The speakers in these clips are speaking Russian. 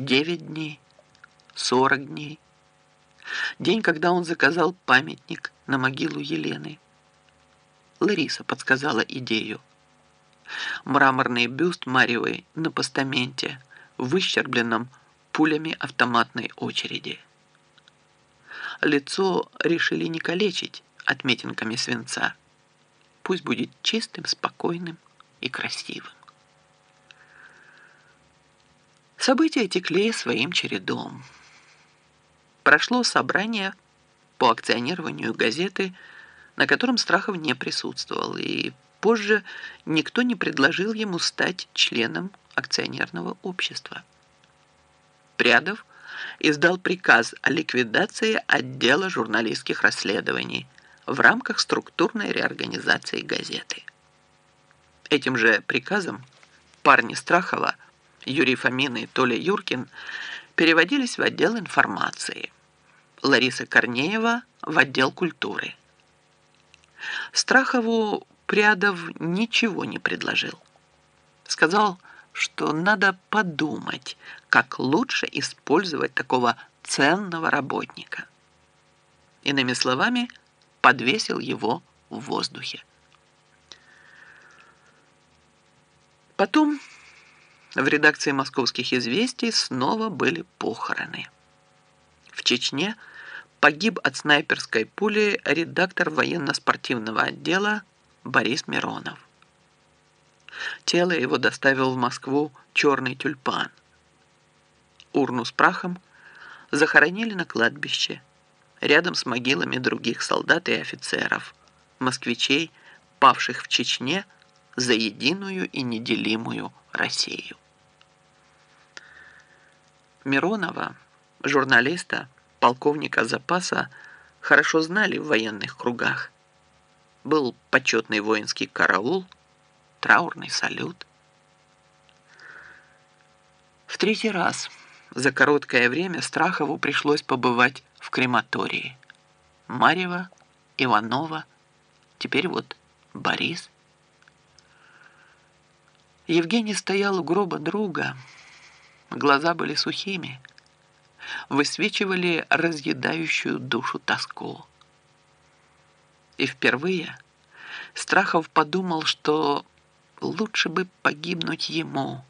Девять дней, сорок дней. День, когда он заказал памятник на могилу Елены. Лариса подсказала идею. Мраморный бюст Марьевой на постаменте, выщербленном пулями автоматной очереди. Лицо решили не калечить отметинками свинца. Пусть будет чистым, спокойным и красивым. События текли своим чередом. Прошло собрание по акционированию газеты, на котором Страхов не присутствовал, и позже никто не предложил ему стать членом акционерного общества. Прядов издал приказ о ликвидации отдела журналистских расследований в рамках структурной реорганизации газеты. Этим же приказом парни Страхова, Юрий Фомин и Толя Юркин переводились в отдел информации, Лариса Корнеева в отдел культуры. Страхову Прядов ничего не предложил. Сказал, что надо подумать, как лучше использовать такого ценного работника. Иными словами, подвесил его в воздухе. Потом в редакции «Московских известий» снова были похороны. В Чечне погиб от снайперской пули редактор военно-спортивного отдела Борис Миронов. Тело его доставил в Москву черный тюльпан. Урну с прахом захоронили на кладбище, рядом с могилами других солдат и офицеров, москвичей, павших в Чечне за единую и неделимую Россию. Миронова, журналиста, полковника запаса, хорошо знали в военных кругах. Был почетный воинский караул – траурный салют. В третий раз за короткое время Страхову пришлось побывать в крематории. Марьева, Иванова, теперь вот Борис. Евгений стоял у гроба друга. Глаза были сухими, высвечивали разъедающую душу тоску. И впервые Страхов подумал, что лучше бы погибнуть ему,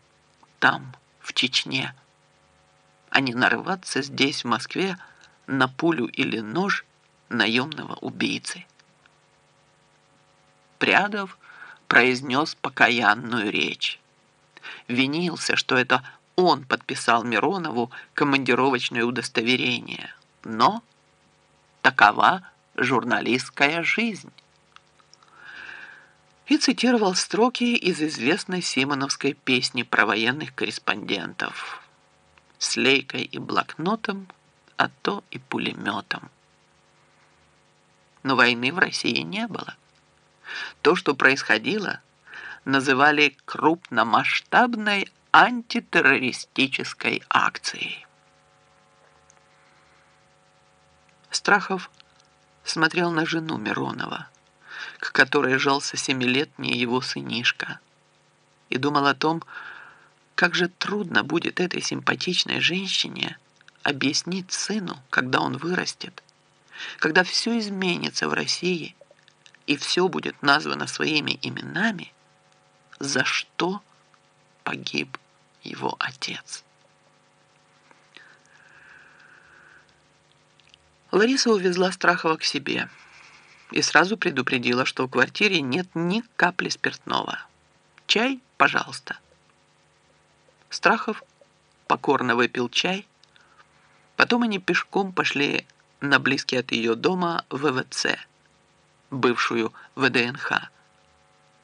там, в Чечне, а не нарываться здесь, в Москве, на пулю или нож наемного убийцы. Прядов произнес покаянную речь. Винился, что это он подписал Миронову командировочное удостоверение. Но такова журналистская жизнь и цитировал строки из известной симоновской песни про военных корреспондентов «С лейкой и блокнотом, а то и пулеметом». Но войны в России не было. То, что происходило, называли крупномасштабной антитеррористической акцией. Страхов смотрел на жену Миронова – к которой жался семилетний его сынишка, и думал о том, как же трудно будет этой симпатичной женщине объяснить сыну, когда он вырастет, когда все изменится в России и все будет названо своими именами, за что погиб его отец. Лариса увезла Страхова к себе – и сразу предупредила, что в квартире нет ни капли спиртного. Чай, пожалуйста. Страхов покорно выпил чай. Потом они пешком пошли на близкий от ее дома ВВЦ, бывшую ВДНХ,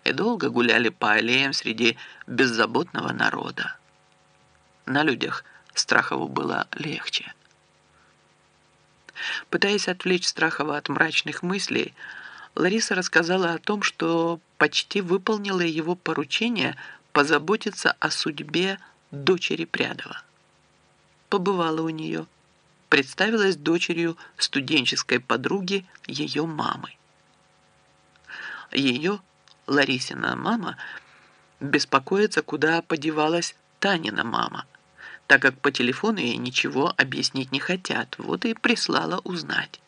и долго гуляли по аллеям среди беззаботного народа. На людях Страхову было легче. Пытаясь отвлечь Страхова от мрачных мыслей, Лариса рассказала о том, что почти выполнила его поручение позаботиться о судьбе дочери Прядова. Побывала у нее, представилась дочерью студенческой подруги ее мамы. Ее, Ларисина мама, беспокоится, куда подевалась Танина мама, так как по телефону ей ничего объяснить не хотят, вот и прислала узнать.